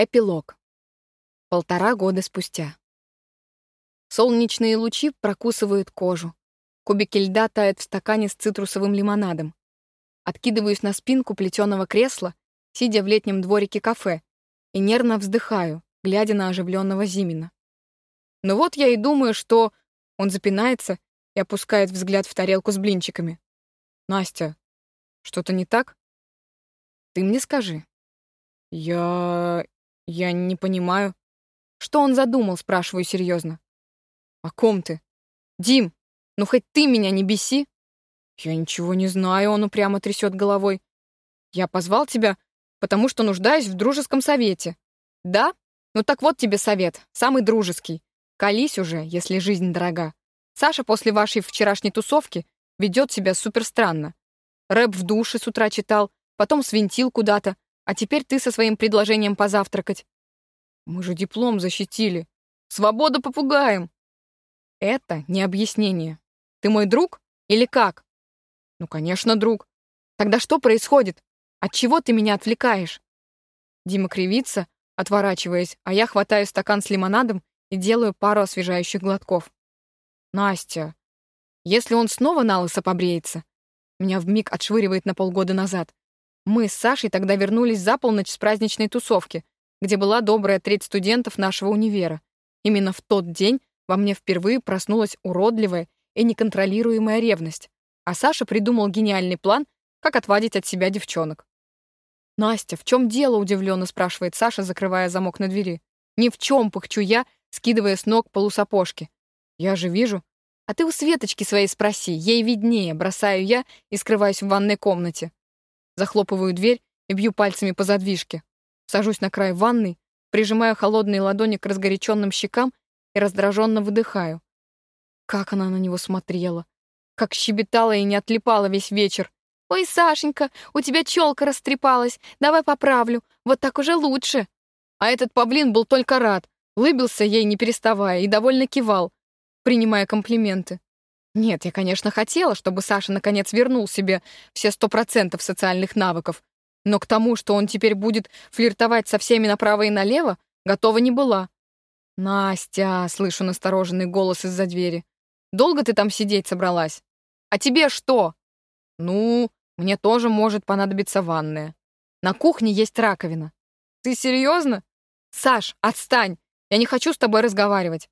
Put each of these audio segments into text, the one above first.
Эпилог. Полтора года спустя. Солнечные лучи прокусывают кожу. Кубики льда тают в стакане с цитрусовым лимонадом. Откидываюсь на спинку плетеного кресла, сидя в летнем дворике кафе, и нервно вздыхаю, глядя на оживленного Зимина. Но вот я и думаю, что он запинается и опускает взгляд в тарелку с блинчиками. «Настя, что-то не так? Ты мне скажи». «Я... «Я не понимаю». «Что он задумал?» — спрашиваю серьезно. «О ком ты?» «Дим, ну хоть ты меня не беси». «Я ничего не знаю», — он упрямо трясет головой. «Я позвал тебя, потому что нуждаюсь в дружеском совете». «Да? Ну так вот тебе совет, самый дружеский. Колись уже, если жизнь дорога. Саша после вашей вчерашней тусовки ведет себя супер странно. Рэп в душе с утра читал, потом свинтил куда-то, а теперь ты со своим предложением позавтракать. Мы же диплом защитили. Свободу попугаем. Это не объяснение. Ты мой друг или как? Ну, конечно, друг. Тогда что происходит? От чего ты меня отвлекаешь? Дима кривится, отворачиваясь, а я хватаю стакан с лимонадом и делаю пару освежающих глотков. Настя, если он снова на побреется, меня вмиг отшвыривает на полгода назад. Мы с Сашей тогда вернулись за полночь с праздничной тусовки, где была добрая треть студентов нашего универа. Именно в тот день во мне впервые проснулась уродливая и неконтролируемая ревность, а Саша придумал гениальный план, как отвадить от себя девчонок. «Настя, в чем дело?» — удивленно спрашивает Саша, закрывая замок на двери. «Ни в чем, пыхчу я, скидывая с ног полусапожки. Я же вижу. А ты у Светочки своей спроси, ей виднее, бросаю я и скрываюсь в ванной комнате. Захлопываю дверь и бью пальцами по задвижке. Сажусь на край ванной, прижимаю холодные ладони к разгоряченным щекам и раздраженно выдыхаю. Как она на него смотрела. Как щебетала и не отлипала весь вечер. «Ой, Сашенька, у тебя челка растрепалась. Давай поправлю. Вот так уже лучше». А этот павлин был только рад. Лыбился ей, не переставая, и довольно кивал, принимая комплименты. Нет, я, конечно, хотела, чтобы Саша наконец вернул себе все сто процентов социальных навыков, но к тому, что он теперь будет флиртовать со всеми направо и налево, готова не была. «Настя!» — слышу настороженный голос из-за двери. «Долго ты там сидеть собралась? А тебе что?» «Ну, мне тоже может понадобиться ванная. На кухне есть раковина». «Ты серьезно?» «Саш, отстань! Я не хочу с тобой разговаривать.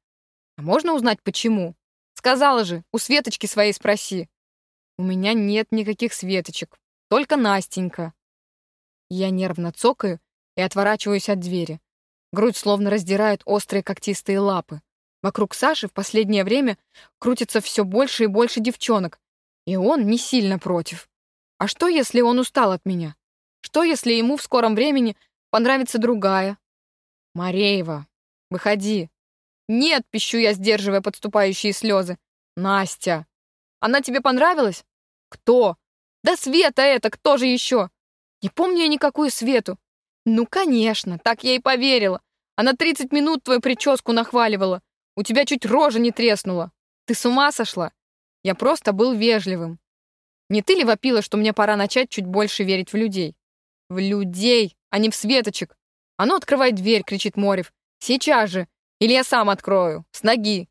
А можно узнать, почему?» Сказала же, у Светочки своей спроси. У меня нет никаких Светочек, только Настенька. Я нервно цокаю и отворачиваюсь от двери. Грудь словно раздирают острые когтистые лапы. Вокруг Саши в последнее время крутится все больше и больше девчонок, и он не сильно против. А что, если он устал от меня? Что, если ему в скором времени понравится другая? Мареева, выходи. «Нет!» — пищу я, сдерживая подступающие слезы. «Настя! Она тебе понравилась?» «Кто?» «Да Света это! Кто же еще?» «Не помню я никакую Свету». «Ну, конечно, так я и поверила. Она 30 минут твою прическу нахваливала. У тебя чуть рожа не треснула. Ты с ума сошла?» Я просто был вежливым. Не ты ли вопила, что мне пора начать чуть больше верить в людей? В людей, а не в светочек. А ну, открывай дверь, кричит Морев. Сейчас же. Или я сам открою, с ноги.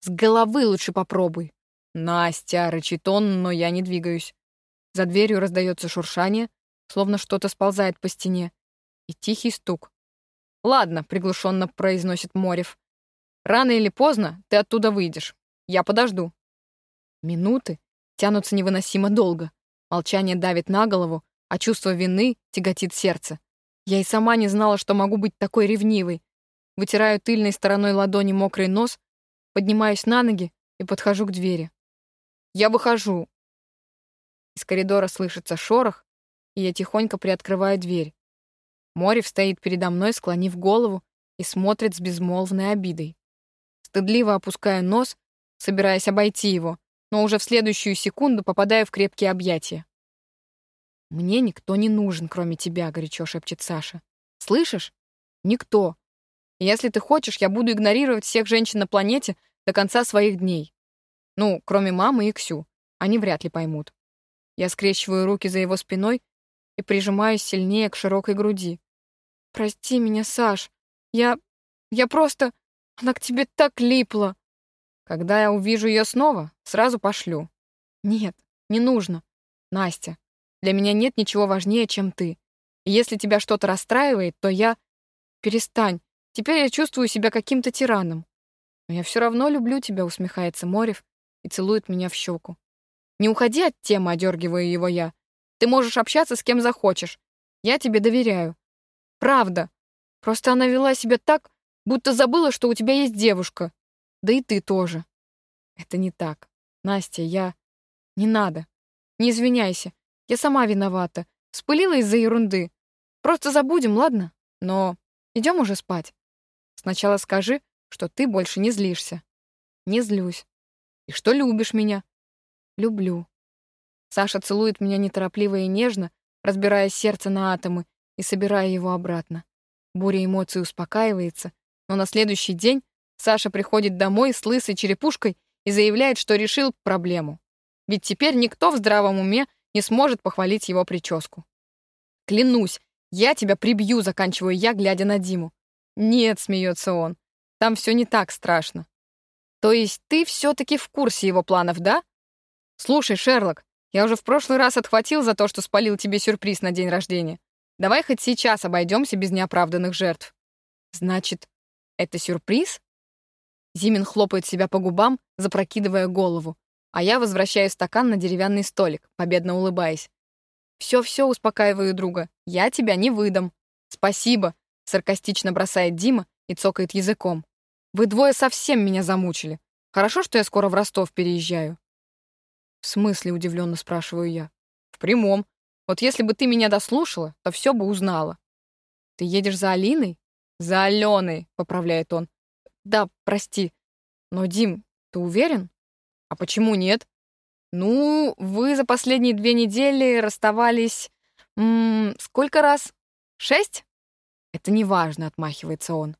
С головы лучше попробуй. Настя, рычит он, но я не двигаюсь. За дверью раздается шуршание, словно что-то сползает по стене, и тихий стук. «Ладно», — приглушенно произносит Морев. «Рано или поздно ты оттуда выйдешь. Я подожду». Минуты тянутся невыносимо долго. Молчание давит на голову, а чувство вины тяготит сердце. Я и сама не знала, что могу быть такой ревнивой, Вытираю тыльной стороной ладони мокрый нос, поднимаюсь на ноги и подхожу к двери. Я выхожу. Из коридора слышится шорох, и я тихонько приоткрываю дверь. Морев стоит передо мной, склонив голову, и смотрит с безмолвной обидой. Стыдливо опускаю нос, собираясь обойти его, но уже в следующую секунду попадаю в крепкие объятия. «Мне никто не нужен, кроме тебя», — горячо шепчет Саша. «Слышишь? Никто. Если ты хочешь, я буду игнорировать всех женщин на планете до конца своих дней. Ну, кроме мамы и Ксю. Они вряд ли поймут. Я скрещиваю руки за его спиной и прижимаюсь сильнее к широкой груди. «Прости меня, Саш. Я... я просто... Она к тебе так липла». «Когда я увижу ее снова, сразу пошлю». «Нет, не нужно. Настя, для меня нет ничего важнее, чем ты. И если тебя что-то расстраивает, то я... Перестань. Теперь я чувствую себя каким-то тираном. Но я все равно люблю тебя, усмехается Морев и целует меня в щеку. Не уходи от темы, одергиваю его я. Ты можешь общаться с кем захочешь. Я тебе доверяю. Правда. Просто она вела себя так, будто забыла, что у тебя есть девушка. Да и ты тоже. Это не так. Настя, я... Не надо. Не извиняйся. Я сама виновата. Спылила из-за ерунды. Просто забудем, ладно? Но идем уже спать. Сначала скажи, что ты больше не злишься. Не злюсь. И что любишь меня? Люблю. Саша целует меня неторопливо и нежно, разбирая сердце на атомы и собирая его обратно. Буря эмоций успокаивается, но на следующий день Саша приходит домой с лысой черепушкой и заявляет, что решил проблему. Ведь теперь никто в здравом уме не сможет похвалить его прическу. «Клянусь, я тебя прибью», — заканчиваю я, глядя на Диму. «Нет», — смеется он, — «там все не так страшно». «То есть ты все-таки в курсе его планов, да?» «Слушай, Шерлок, я уже в прошлый раз отхватил за то, что спалил тебе сюрприз на день рождения. Давай хоть сейчас обойдемся без неоправданных жертв». «Значит, это сюрприз?» Зимин хлопает себя по губам, запрокидывая голову, а я возвращаю стакан на деревянный столик, победно улыбаясь. «Все-все, успокаиваю друга, я тебя не выдам». «Спасибо», — саркастично бросает Дима и цокает языком. «Вы двое совсем меня замучили. Хорошо, что я скоро в Ростов переезжаю». «В смысле?» — удивленно спрашиваю я. «В прямом. Вот если бы ты меня дослушала, то все бы узнала». «Ты едешь за Алиной?» «За Аленой», — поправляет он. «Да, прости. Но, Дим, ты уверен?» А почему нет? Ну, вы за последние две недели расставались... М -м, сколько раз? Шесть? Это не важно, отмахивается он.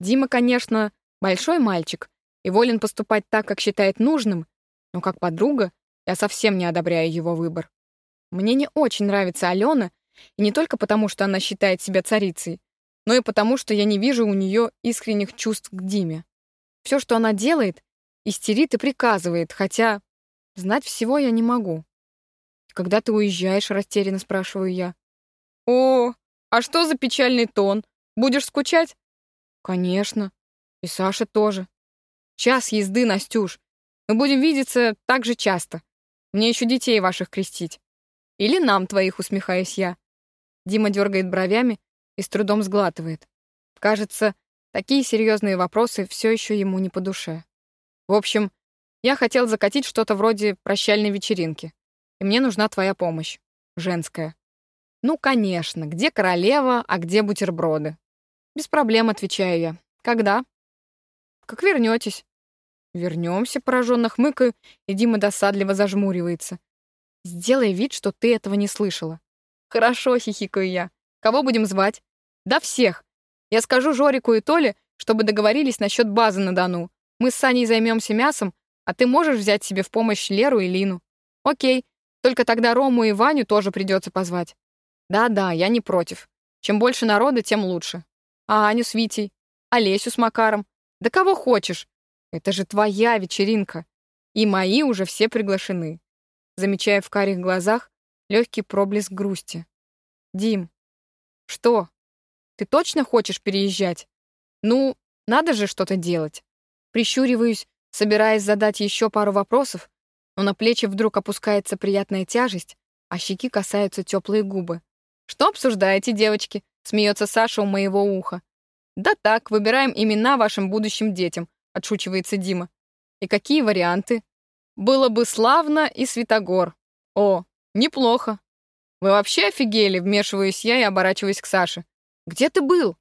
Дима, конечно, большой мальчик и волен поступать так, как считает нужным, но как подруга я совсем не одобряю его выбор. Мне не очень нравится Алена, и не только потому, что она считает себя царицей, но и потому, что я не вижу у нее искренних чувств к Диме. Все, что она делает, Истерит и приказывает, хотя знать всего я не могу. «Когда ты уезжаешь?» — растерянно спрашиваю я. «О, а что за печальный тон? Будешь скучать?» «Конечно. И Саша тоже. Час езды, Настюш. Мы будем видеться так же часто. Мне еще детей ваших крестить. Или нам твоих, усмехаюсь я». Дима дергает бровями и с трудом сглатывает. Кажется, такие серьезные вопросы все еще ему не по душе. В общем, я хотел закатить что-то вроде прощальной вечеринки. И мне нужна твоя помощь. Женская. Ну, конечно, где королева, а где бутерброды? Без проблем, отвечаю я. Когда? Как вернетесь? Вернемся, пораженно хмыкаю, и Дима досадливо зажмуривается. Сделай вид, что ты этого не слышала. Хорошо, хихикаю я. Кого будем звать? Да всех. Я скажу Жорику и Толе, чтобы договорились насчет базы на Дону. Мы с Саней займемся мясом, а ты можешь взять себе в помощь Леру и Лину. Окей, только тогда Рому и Ваню тоже придется позвать. Да-да, я не против. Чем больше народа, тем лучше. А Аню с Витей, Олесю с Макаром. Да кого хочешь. Это же твоя вечеринка. И мои уже все приглашены. Замечая в карих глазах легкий проблеск грусти. Дим, что? Ты точно хочешь переезжать? Ну, надо же что-то делать. Прищуриваюсь, собираясь задать еще пару вопросов, но на плечи вдруг опускается приятная тяжесть, а щеки касаются теплые губы. «Что обсуждаете, девочки?» — смеется Саша у моего уха. «Да так, выбираем имена вашим будущим детям», — отшучивается Дима. «И какие варианты?» «Было бы славно и Святогор». «О, неплохо». «Вы вообще офигели?» — вмешиваюсь я и оборачиваюсь к Саше. «Где ты был?»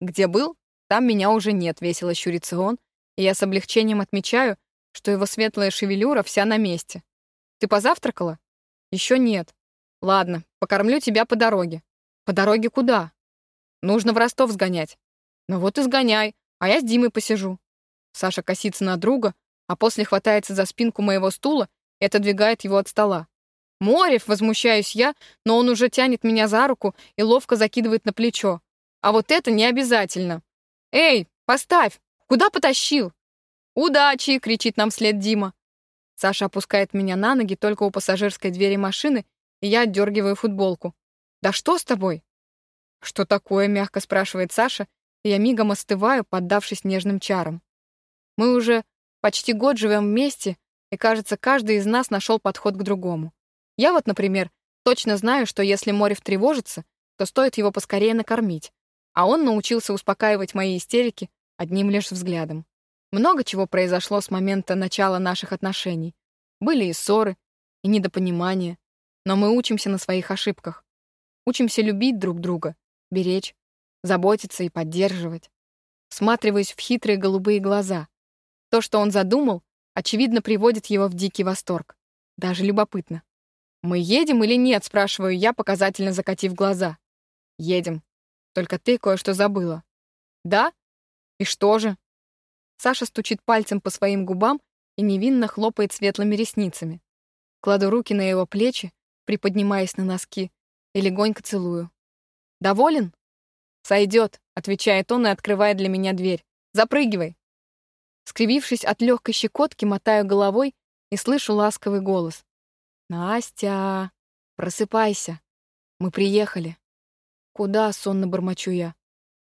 «Где был? Там меня уже нет», — весело щурится он и я с облегчением отмечаю, что его светлая шевелюра вся на месте. «Ты позавтракала?» «Еще нет». «Ладно, покормлю тебя по дороге». «По дороге куда?» «Нужно в Ростов сгонять». «Ну вот и сгоняй, а я с Димой посижу». Саша косится на друга, а после хватается за спинку моего стула и отодвигает его от стола. «Морев!» — возмущаюсь я, но он уже тянет меня за руку и ловко закидывает на плечо. А вот это не обязательно. Эй, поставь! Куда потащил? «Удачи!» — кричит нам вслед Дима. Саша опускает меня на ноги только у пассажирской двери машины, я отдергиваю футболку. «Да что с тобой?» «Что такое?» — мягко спрашивает Саша, и я мигом остываю, поддавшись нежным чарам. Мы уже почти год живем вместе, и, кажется, каждый из нас нашел подход к другому. Я вот, например, точно знаю, что если Морев тревожится, то стоит его поскорее накормить, а он научился успокаивать мои истерики одним лишь взглядом. Много чего произошло с момента начала наших отношений. Были и ссоры, и недопонимания, но мы учимся на своих ошибках. Учимся любить друг друга, беречь, заботиться и поддерживать. Всматриваясь в хитрые голубые глаза. То, что он задумал, очевидно, приводит его в дикий восторг. Даже любопытно. «Мы едем или нет?» — спрашиваю я, показательно закатив глаза. «Едем. Только ты кое-что забыла». «Да? И что же?» Саша стучит пальцем по своим губам и невинно хлопает светлыми ресницами. Кладу руки на его плечи, приподнимаясь на носки, и легонько целую. «Доволен?» «Сойдет», — отвечает он и открывает для меня дверь. «Запрыгивай». Скривившись от легкой щекотки, мотаю головой и слышу ласковый голос. «Настя, просыпайся. Мы приехали». «Куда?» — сонно бормочу я.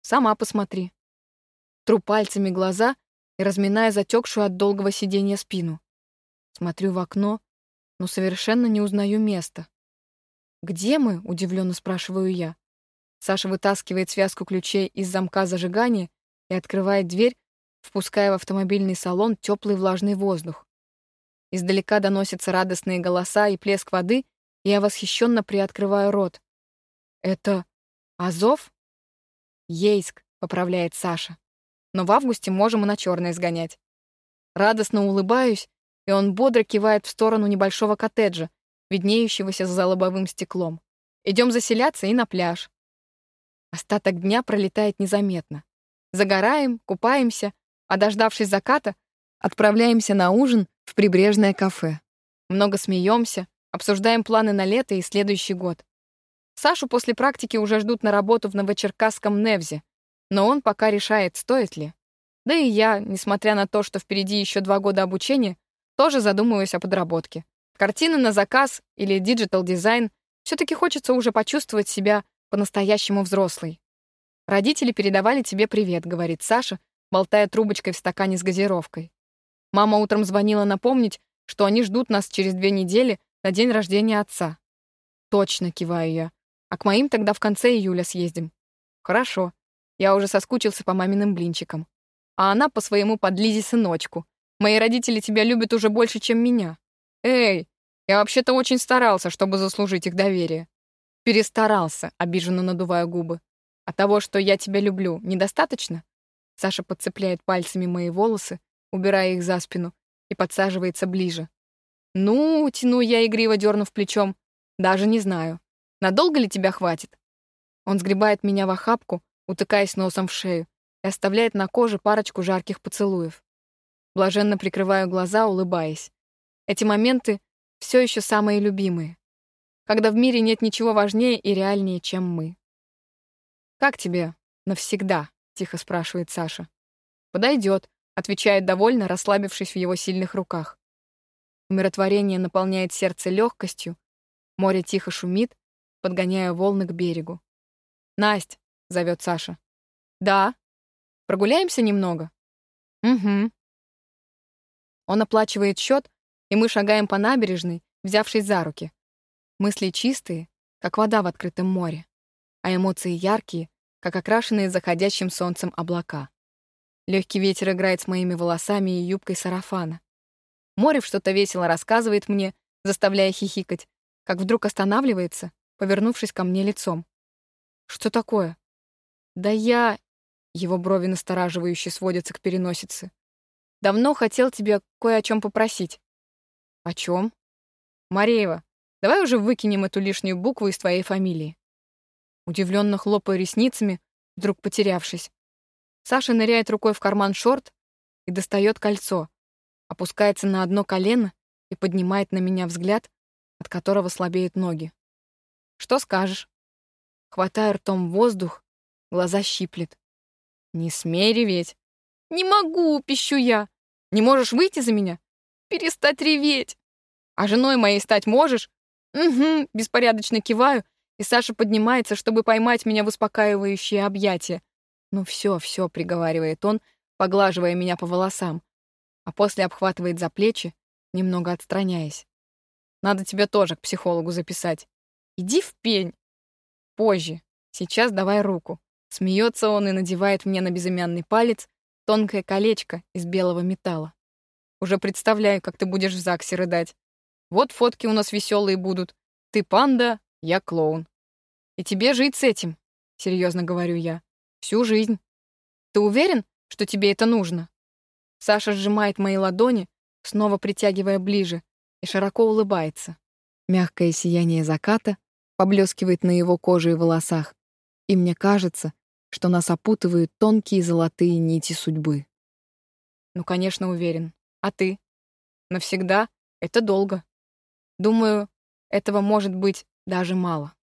«Сама посмотри». Тру пальцами глаза и разминая затекшую от долгого сидения спину. Смотрю в окно, но совершенно не узнаю места. «Где мы?» — удивленно спрашиваю я. Саша вытаскивает связку ключей из замка зажигания и открывает дверь, впуская в автомобильный салон теплый влажный воздух. Издалека доносятся радостные голоса и плеск воды, и я восхищенно приоткрываю рот. «Это Азов?» «Ейск», — поправляет Саша. «Но в августе можем и на черное сгонять». Радостно улыбаюсь, и он бодро кивает в сторону небольшого коттеджа, виднеющегося за лобовым стеклом. Идем заселяться и на пляж. Остаток дня пролетает незаметно. Загораем, купаемся, а дождавшись заката, отправляемся на ужин в прибрежное кафе. Много смеемся, обсуждаем планы на лето и следующий год. Сашу после практики уже ждут на работу в Новочеркасском Невзе, но он пока решает, стоит ли. Да и я, несмотря на то, что впереди еще два года обучения, тоже задумываюсь о подработке. Картины на заказ или digital дизайн все-таки хочется уже почувствовать себя по-настоящему взрослый. «Родители передавали тебе привет», — говорит Саша, болтая трубочкой в стакане с газировкой. Мама утром звонила напомнить, что они ждут нас через две недели на день рождения отца. «Точно», — киваю я. «А к моим тогда в конце июля съездим». «Хорошо. Я уже соскучился по маминым блинчикам. А она по своему подлизе сыночку. Мои родители тебя любят уже больше, чем меня. Эй, я вообще-то очень старался, чтобы заслужить их доверие. Перестарался, обиженно надувая губы. А того, что я тебя люблю, недостаточно? Саша подцепляет пальцами мои волосы, убирая их за спину, и подсаживается ближе. «Ну, — тяну я, игриво дернув плечом, — даже не знаю. Надолго ли тебя хватит?» Он сгребает меня в охапку, утыкаясь носом в шею, и оставляет на коже парочку жарких поцелуев. Блаженно прикрываю глаза, улыбаясь. Эти моменты все еще самые любимые когда в мире нет ничего важнее и реальнее, чем мы. «Как тебе навсегда?» — тихо спрашивает Саша. «Подойдет», — отвечает довольно, расслабившись в его сильных руках. Умиротворение наполняет сердце легкостью, море тихо шумит, подгоняя волны к берегу. «Насть», — зовет Саша. «Да. Прогуляемся немного?» «Угу». Он оплачивает счет, и мы шагаем по набережной, взявшись за руки. Мысли чистые, как вода в открытом море, а эмоции яркие, как окрашенные заходящим солнцем облака. Легкий ветер играет с моими волосами и юбкой сарафана. Море что-то весело рассказывает мне, заставляя хихикать, как вдруг останавливается, повернувшись ко мне лицом. «Что такое?» «Да я...» Его брови настораживающе сводятся к переносице. «Давно хотел тебя кое о чем попросить». «О чем?» «Мареева, Давай уже выкинем эту лишнюю букву из твоей фамилии. Удивленно хлопая ресницами, вдруг потерявшись. Саша ныряет рукой в карман шорт и достает кольцо, опускается на одно колено и поднимает на меня взгляд, от которого слабеют ноги. Что скажешь? Хватаю ртом воздух глаза щиплет. «Не смей реветь!» «Не могу!» — пищу я. «Не можешь выйти за меня?» «Перестать реветь!» «А женой моей стать можешь?» «Угу», — беспорядочно киваю, и Саша поднимается, чтобы поймать меня в успокаивающее объятие. «Ну все, все», — приговаривает он, поглаживая меня по волосам, а после обхватывает за плечи, немного отстраняясь. «Надо тебя тоже к психологу записать. Иди в пень!» «Позже. Сейчас давай руку». Смеется он и надевает мне на безымянный палец тонкое колечко из белого металла. Уже представляю, как ты будешь в ЗАГСе рыдать. Вот фотки у нас веселые будут. Ты панда, я клоун. И тебе жить с этим, серьезно говорю я. Всю жизнь. Ты уверен, что тебе это нужно? Саша сжимает мои ладони, снова притягивая ближе, и широко улыбается. Мягкое сияние заката поблескивает на его коже и волосах, и мне кажется, что нас опутывают тонкие золотые нити судьбы. Ну, конечно, уверен. А ты? Навсегда? Это долго. Думаю, этого может быть даже мало.